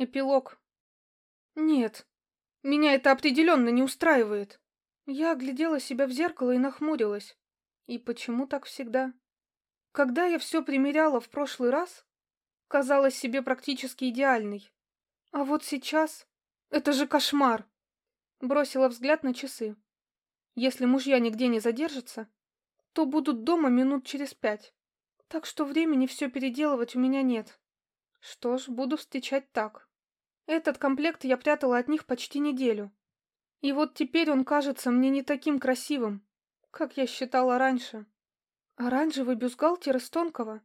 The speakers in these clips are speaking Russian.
Эпилог. Нет, меня это определенно не устраивает. Я оглядела себя в зеркало и нахмурилась. И почему так всегда? Когда я все примеряла в прошлый раз, казалась себе практически идеальной. А вот сейчас... Это же кошмар! Бросила взгляд на часы. Если мужья нигде не задержатся, то будут дома минут через пять. Так что времени все переделывать у меня нет. Что ж, буду встречать так. Этот комплект я прятала от них почти неделю. И вот теперь он кажется мне не таким красивым, как я считала раньше. Оранжевый бюстгальтер из тонкого,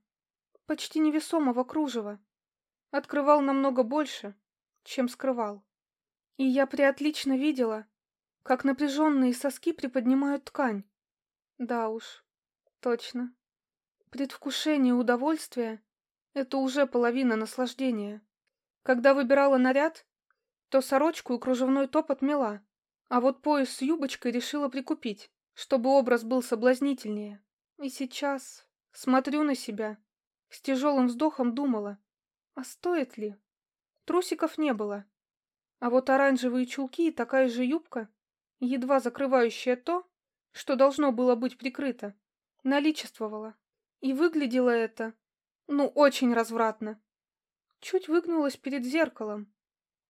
почти невесомого кружева, открывал намного больше, чем скрывал. И я приотлично видела, как напряженные соски приподнимают ткань. Да уж, точно. Предвкушение удовольствия — это уже половина наслаждения. Когда выбирала наряд, то сорочку и кружевной топ отмела, а вот пояс с юбочкой решила прикупить, чтобы образ был соблазнительнее. И сейчас смотрю на себя, с тяжелым вздохом думала, а стоит ли? Трусиков не было. А вот оранжевые чулки и такая же юбка, едва закрывающая то, что должно было быть прикрыто, наличествовала. И выглядело это, ну, очень развратно. Чуть выгнулась перед зеркалом,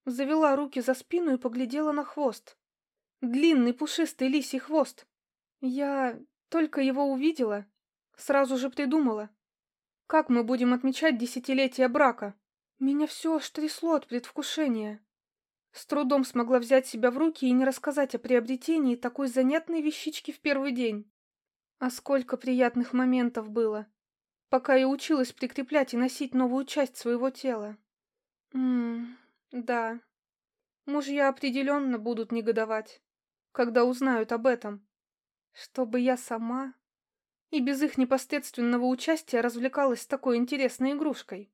завела руки за спину и поглядела на хвост. Длинный пушистый лисий хвост. Я только его увидела, сразу же придумала. Как мы будем отмечать десятилетие брака? Меня все аж трясло от предвкушения. С трудом смогла взять себя в руки и не рассказать о приобретении такой занятной вещички в первый день. А сколько приятных моментов было пока я училась прикреплять и носить новую часть своего тела. Ммм, да. Мужья определенно будут негодовать, когда узнают об этом. Чтобы я сама и без их непосредственного участия развлекалась с такой интересной игрушкой.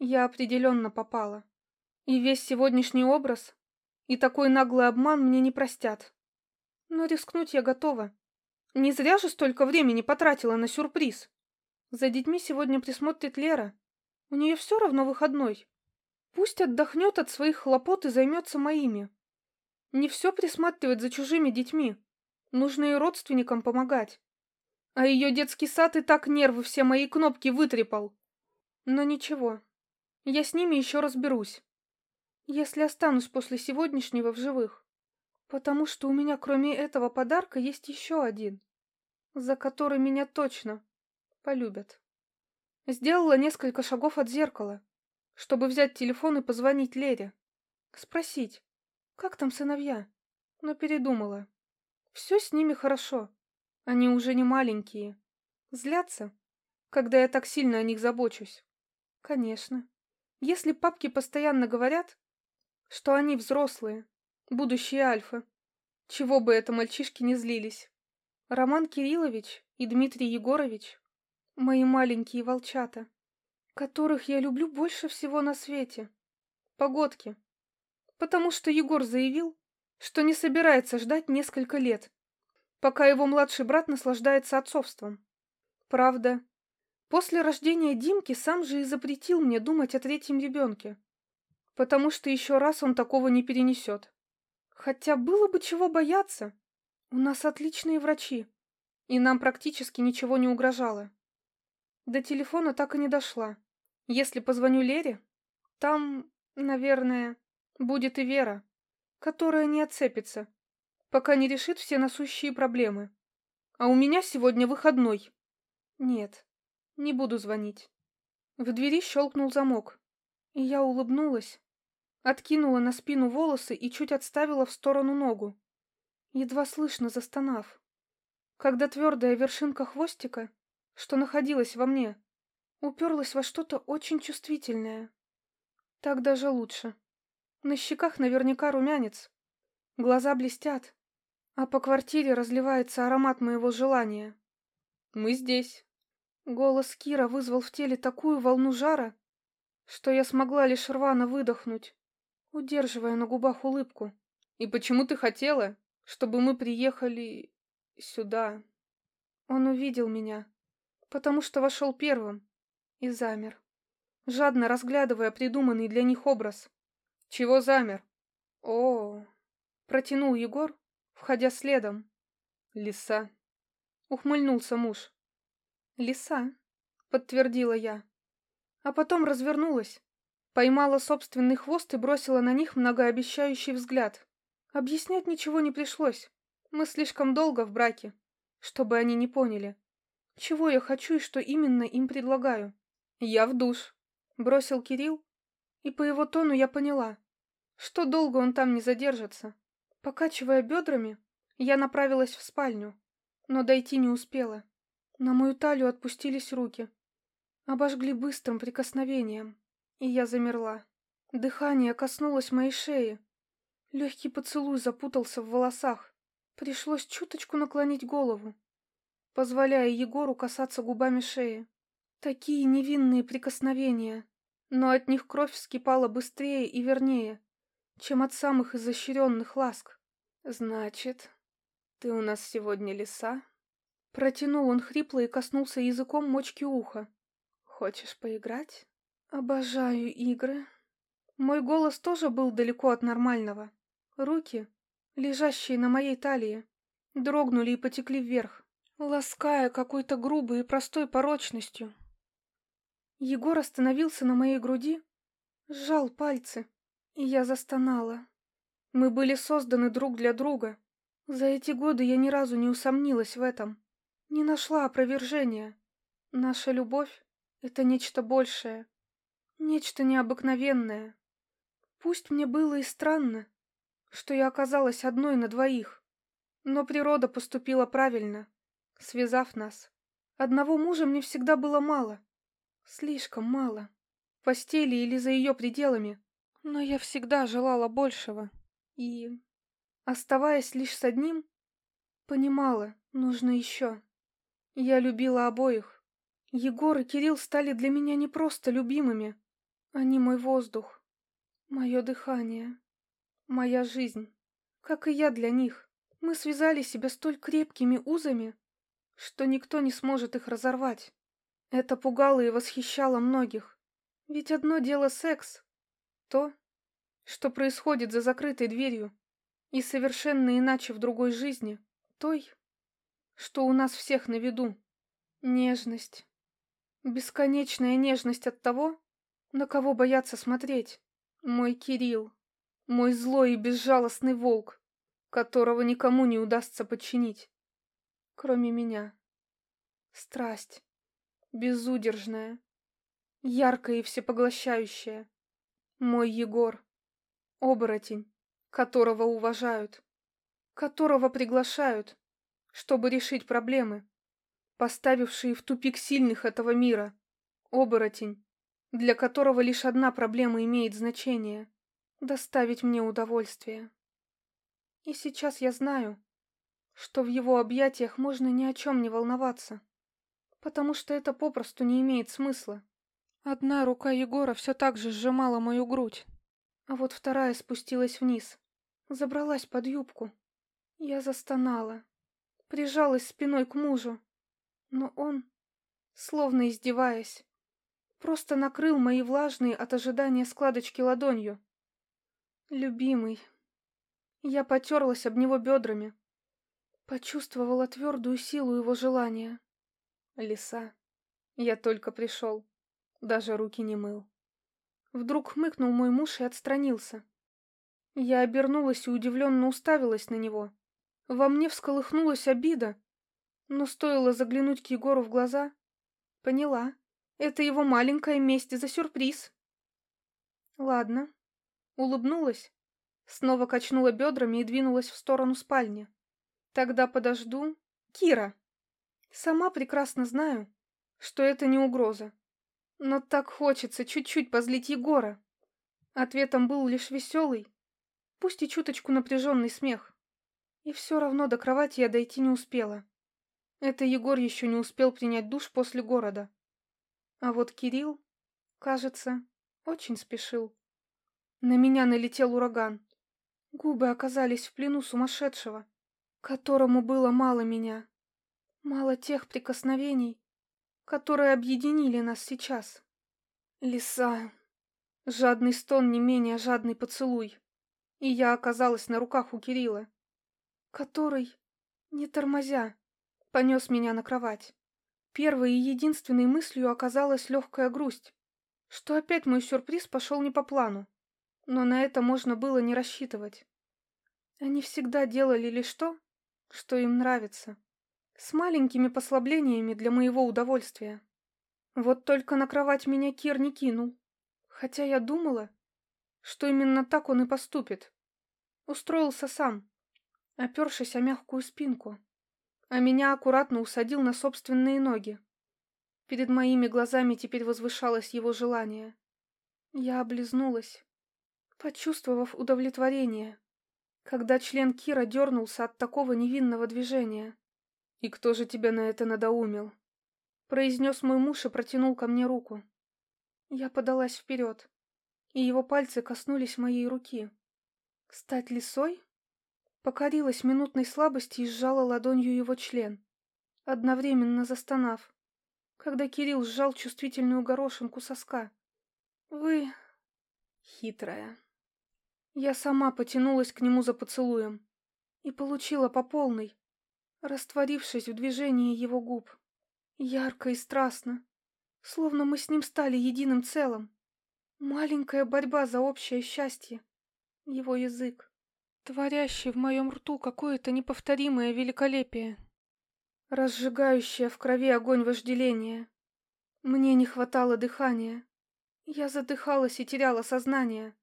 Я определенно попала. И весь сегодняшний образ, и такой наглый обман мне не простят. Но рискнуть я готова. Не зря же столько времени потратила на сюрприз. За детьми сегодня присмотрит Лера. У нее все равно выходной. Пусть отдохнет от своих хлопот и займется моими. Не все присматривать за чужими детьми. Нужно и родственникам помогать. А ее детский сад и так нервы все мои кнопки вытрепал. Но ничего, я с ними еще разберусь. Если останусь после сегодняшнего в живых. Потому что у меня кроме этого подарка есть еще один, за который меня точно полюбят. Сделала несколько шагов от зеркала, чтобы взять телефон и позвонить Лере. Спросить, как там сыновья? Но передумала. Все с ними хорошо. Они уже не маленькие. Злятся, когда я так сильно о них забочусь. Конечно. Если папки постоянно говорят, что они взрослые, будущие альфы, чего бы это мальчишки не злились. Роман Кириллович и Дмитрий Егорович Мои маленькие волчата, которых я люблю больше всего на свете. Погодки. Потому что Егор заявил, что не собирается ждать несколько лет, пока его младший брат наслаждается отцовством. Правда, после рождения Димки сам же и запретил мне думать о третьем ребенке, потому что еще раз он такого не перенесет. Хотя было бы чего бояться. У нас отличные врачи, и нам практически ничего не угрожало. До телефона так и не дошла. Если позвоню Лере, там, наверное, будет и Вера, которая не отцепится, пока не решит все насущие проблемы. А у меня сегодня выходной. Нет, не буду звонить. В двери щелкнул замок, и я улыбнулась, откинула на спину волосы и чуть отставила в сторону ногу, едва слышно застонав. Когда твердая вершинка хвостика что находилось во мне, уперлась во что-то очень чувствительное. Так даже лучше. На щеках наверняка румянец. Глаза блестят, а по квартире разливается аромат моего желания. «Мы здесь». Голос Кира вызвал в теле такую волну жара, что я смогла лишь рвано выдохнуть, удерживая на губах улыбку. «И почему ты хотела, чтобы мы приехали сюда?» Он увидел меня, потому что вошел первым и замер, жадно разглядывая придуманный для них образ. Чего замер? О, протянул Егор, входя следом. Лиса. Ухмыльнулся муж. Лиса, подтвердила я. А потом развернулась, поймала собственный хвост и бросила на них многообещающий взгляд. Объяснять ничего не пришлось. Мы слишком долго в браке, чтобы они не поняли, чего я хочу и что именно им предлагаю. Я в душ, бросил Кирилл, и по его тону я поняла, что долго он там не задержится. Покачивая бедрами, я направилась в спальню, но дойти не успела. На мою талию отпустились руки. Обожгли быстрым прикосновением, и я замерла. Дыхание коснулось моей шеи. Легкий поцелуй запутался в волосах. Пришлось чуточку наклонить голову, позволяя Егору касаться губами шеи. Такие невинные прикосновения, но от них кровь вскипала быстрее и вернее, чем от самых изощренных ласк. Значит, ты у нас сегодня лиса? Протянул он хрипло и коснулся языком мочки уха. Хочешь поиграть? Обожаю игры. Мой голос тоже был далеко от нормального. Руки, лежащие на моей талии, дрогнули и потекли вверх, лаская какой-то грубой и простой порочностью. Егор остановился на моей груди, сжал пальцы, и я застонала. Мы были созданы друг для друга. За эти годы я ни разу не усомнилась в этом. Не нашла опровержения. Наша любовь — это нечто большее. Нечто необыкновенное. Пусть мне было и странно, что я оказалась одной на двоих. Но природа поступила правильно, связав нас. Одного мужа мне всегда было мало. Слишком мало. В постели или за ее пределами. Но я всегда желала большего. И, оставаясь лишь с одним, понимала, нужно еще. Я любила обоих. Егор и Кирилл стали для меня не просто любимыми. Они мой воздух, мое дыхание, моя жизнь. Как и я для них. Мы связали себя столь крепкими узами, что никто не сможет их разорвать. Это пугало и восхищало многих. Ведь одно дело секс, то, что происходит за закрытой дверью, и совершенно иначе в другой жизни, той, что у нас всех на виду. Нежность. Бесконечная нежность от того, на кого боятся смотреть. Мой Кирилл. Мой злой и безжалостный волк, которого никому не удастся подчинить, кроме меня. Страсть. Безудержная. Яркая и всепоглощающая. Мой Егор. Оборотень, которого уважают, которого приглашают, чтобы решить проблемы, поставившие в тупик сильных этого мира. Оборотень, для которого лишь одна проблема имеет значение — доставить мне удовольствие. И сейчас я знаю, что в его объятиях можно ни о чем не волноваться, потому что это попросту не имеет смысла. Одна рука Егора все так же сжимала мою грудь, а вот вторая спустилась вниз, забралась под юбку. Я застонала прижалась спиной к мужу, но он, словно издеваясь, просто накрыл мои влажные от ожидания складочки ладонью. Любимый. Я потерлась об него бедрами, почувствовала твердую силу его желания. Лиса. Я только пришел, даже руки не мыл. Вдруг хмыкнул мой муж и отстранился. Я обернулась и удивленно уставилась на него. Во мне всколыхнулась обида, но стоило заглянуть к Егору в глаза, поняла, это его маленькая месть за сюрприз. Ладно, улыбнулась, снова качнула бедрами и двинулась в сторону спальни. Тогда подожду. Кира. Сама прекрасно знаю, что это не угроза. Но так хочется чуть-чуть позлить Егора. Ответом был лишь веселый, пусть и чуточку напряженный смех. И все равно до кровати я дойти не успела. Это Егор еще не успел принять душ после города. А вот Кирилл, кажется, очень спешил. На меня налетел ураган. Губы оказались в плену сумасшедшего, которому было мало меня. Мало тех прикосновений, которые объединили нас сейчас. Лиса. Жадный стон не менее жадный поцелуй. И я оказалась на руках у Кирилла, который, не тормозя, понес меня на кровать. Первой и единственной мыслью оказалась легкая грусть, что опять мой сюрприз пошел не по плану. Но на это можно было не рассчитывать. Они всегда делали лишь то, что им нравится, с маленькими послаблениями для моего удовольствия. Вот только на кровать меня Кир не кинул, хотя я думала, что именно так он и поступит. Устроился сам, опершись о мягкую спинку, а меня аккуратно усадил на собственные ноги. Перед моими глазами теперь возвышалось его желание. Я облизнулась, почувствовав удовлетворение, когда член Кира дернулся от такого невинного движения. «И кто же тебя на это надоумил?» произнес мой муж и протянул ко мне руку. Я подалась вперед, и его пальцы коснулись моей руки. Стать лисой? Покорилась минутной слабости и сжала ладонью его член, одновременно застонав, когда Кирилл сжал чувствительную горошинку соска. «Вы... хитрая». Я сама потянулась к нему за поцелуем и получила по полной, растворившись в движении его губ. Ярко и страстно, словно мы с ним стали единым целым. Маленькая борьба за общее счастье. Его язык, творящий в моем рту какое-то неповторимое великолепие, разжигающее в крови огонь вожделения. Мне не хватало дыхания. Я задыхалась и теряла сознание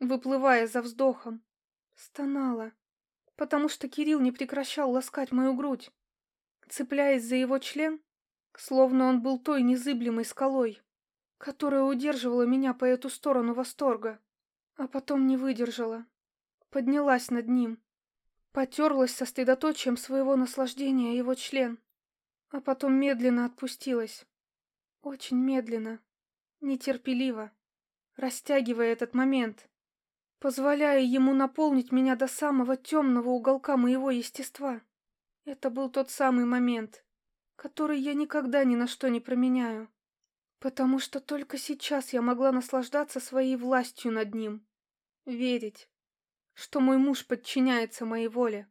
выплывая за вздохом. Стонала, потому что Кирилл не прекращал ласкать мою грудь, цепляясь за его член, словно он был той незыблемой скалой, которая удерживала меня по эту сторону восторга, а потом не выдержала. Поднялась над ним, потерлась со сосредоточием своего наслаждения его член, а потом медленно отпустилась. Очень медленно, нетерпеливо, растягивая этот момент, позволяя ему наполнить меня до самого темного уголка моего естества. Это был тот самый момент, который я никогда ни на что не променяю, потому что только сейчас я могла наслаждаться своей властью над ним, верить, что мой муж подчиняется моей воле.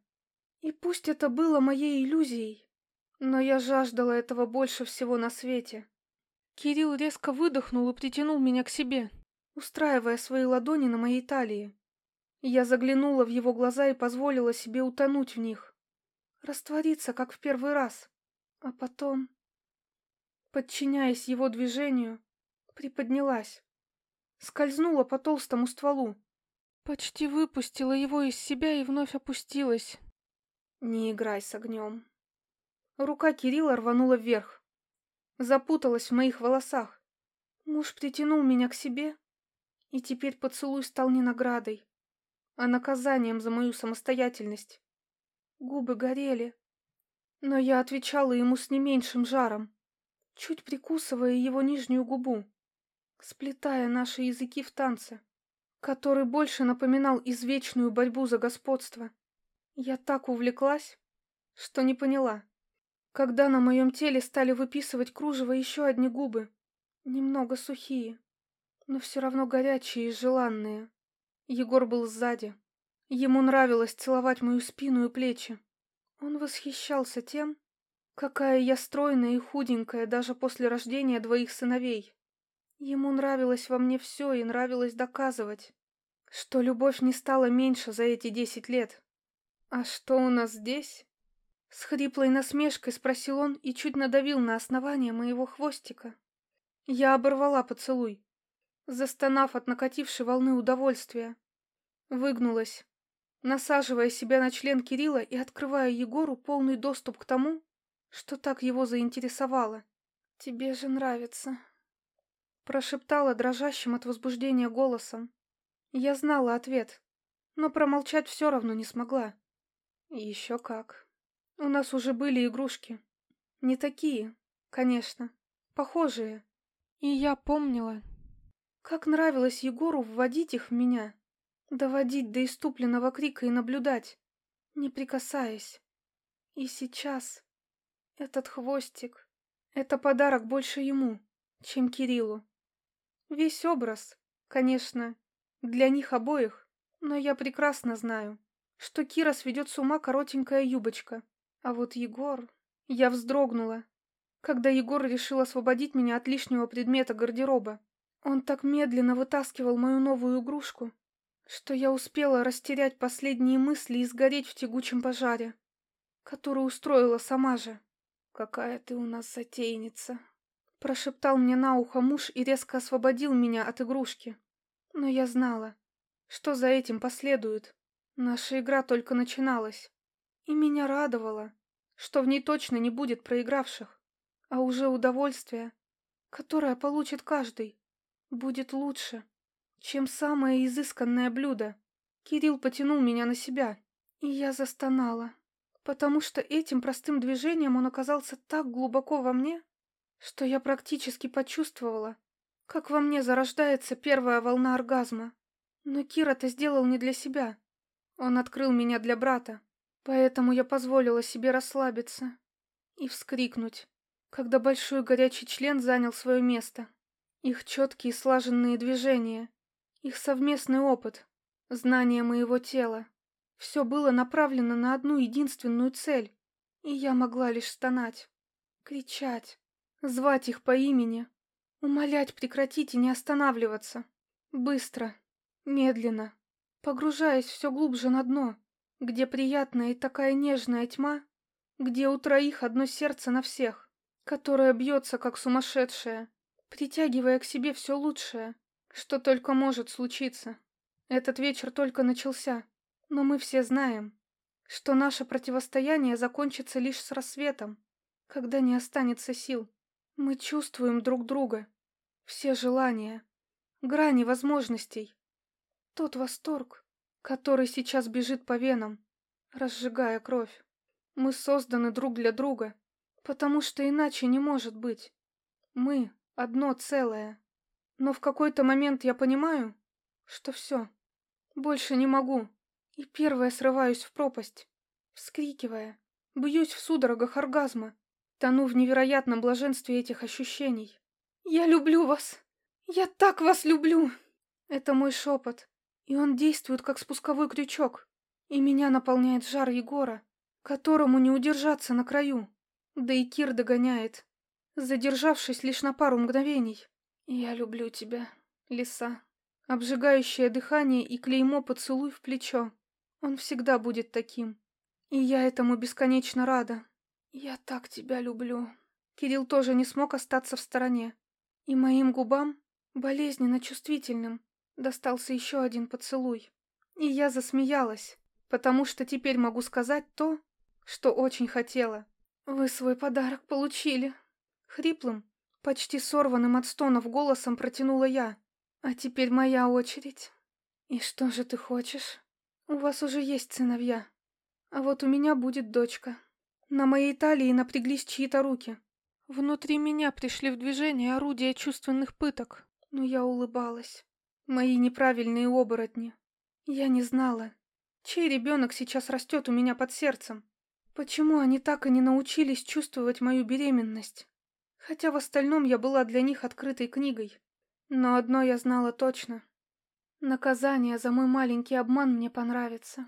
И пусть это было моей иллюзией, но я жаждала этого больше всего на свете. Кирилл резко выдохнул и притянул меня к себе устраивая свои ладони на моей талии. Я заглянула в его глаза и позволила себе утонуть в них, раствориться, как в первый раз, а потом, подчиняясь его движению, приподнялась, скользнула по толстому стволу, почти выпустила его из себя и вновь опустилась. Не играй с огнем. Рука Кирилла рванула вверх, запуталась в моих волосах. Муж притянул меня к себе, и теперь поцелуй стал не наградой, а наказанием за мою самостоятельность. Губы горели, но я отвечала ему с не меньшим жаром, чуть прикусывая его нижнюю губу, сплетая наши языки в танце, который больше напоминал извечную борьбу за господство. Я так увлеклась, что не поняла, когда на моем теле стали выписывать кружево еще одни губы, немного сухие но все равно горячие и желанные. Егор был сзади. Ему нравилось целовать мою спину и плечи. Он восхищался тем, какая я стройная и худенькая даже после рождения двоих сыновей. Ему нравилось во мне все и нравилось доказывать, что любовь не стала меньше за эти десять лет. «А что у нас здесь?» С хриплой насмешкой спросил он и чуть надавил на основание моего хвостика. Я оборвала поцелуй застонав от накатившей волны удовольствия. Выгнулась, насаживая себя на член Кирилла и открывая Егору полный доступ к тому, что так его заинтересовало. «Тебе же нравится», — прошептала дрожащим от возбуждения голосом. Я знала ответ, но промолчать все равно не смогла. Еще как. У нас уже были игрушки. Не такие, конечно, похожие. И я помнила, как нравилось Егору вводить их в меня, доводить до иступленного крика и наблюдать, не прикасаясь. И сейчас этот хвостик — это подарок больше ему, чем Кириллу. Весь образ, Конечно, для них обоих, но я прекрасно знаю, что Кира сведет с ума коротенькая юбочка. А вот Егор... Я вздрогнула, когда Егор решил освободить меня от лишнего предмета гардероба. Он так медленно вытаскивал мою новую игрушку, что я успела растерять последние мысли и сгореть в тягучем пожаре, который устроила сама же. «Какая ты у нас затейница!» Прошептал мне на ухо муж и резко освободил меня от игрушки. Но я знала, что за этим последует. Наша игра только начиналась. И меня радовало, что в ней точно не будет проигравших, а уже удовольствие, которое получит каждый, будет лучше, чем самое изысканное блюдо. Кирилл потянул меня на себя, и я застонала потому что этим простым движением он оказался так глубоко во мне, что я практически почувствовала, как во мне зарождается первая волна оргазма. Но Кир это сделал не для себя. Он открыл меня для брата, поэтому я позволила себе расслабиться и вскрикнуть, когда большой горячий член занял свое место. Их четкие слаженные движения, их совместный опыт, знание моего тела. Все было направлено на одну единственную цель, и я могла лишь стонать, кричать, звать их по имени, умолять прекратить и не останавливаться. Быстро, медленно, погружаясь все глубже на дно, где приятная и такая нежная тьма, где у троих одно сердце на всех, которое бьется как сумасшедшее, притягивая к себе все лучшее, что только может случиться. Этот вечер только начался. Но мы все знаем, что наше противостояние закончится лишь с рассветом, когда не останется сил. Мы чувствуем друг друга, все желания, грани возможностей. Тот восторг, который сейчас бежит по венам, разжигая кровь. Мы созданы друг для друга, потому что иначе не может быть. Мы — одно целое. Но в какой-то момент я понимаю, что все, больше не могу. И первая срываюсь в пропасть, вскрикивая, бьюсь в судорогах оргазма, тону в невероятном блаженстве этих ощущений. «Я люблю вас! Я так вас люблю!» Это мой шепот, и он действует как спусковой крючок, и меня наполняет жар Егора, которому не удержаться на краю. Да и Кир догоняет, задержавшись лишь на пару мгновений. «Я люблю тебя, лиса». Обжигающее дыхание и клеймо поцелуй в плечо. Он всегда будет таким. И я этому бесконечно рада. Я так тебя люблю. Кирилл тоже не смог остаться в стороне. И моим губам, болезненно чувствительным, достался еще один поцелуй. И я засмеялась, потому что теперь могу сказать то, что очень хотела. Вы свой подарок получили. Хриплым, почти сорванным от стонов голосом протянула я. А теперь моя очередь. И что же ты хочешь? У вас уже есть сыновья, а вот у меня будет дочка. На моей талии напряглись чьи-то руки. Внутри меня пришли в движение орудия чувственных пыток, но я улыбалась. Мои неправильные оборотни. Я не знала, чей ребенок сейчас растет у меня под сердцем. Почему они так и не научились чувствовать мою беременность? Хотя в остальном я была для них открытой книгой. Но одно я знала точно. Наказание за мой маленький обман мне понравится.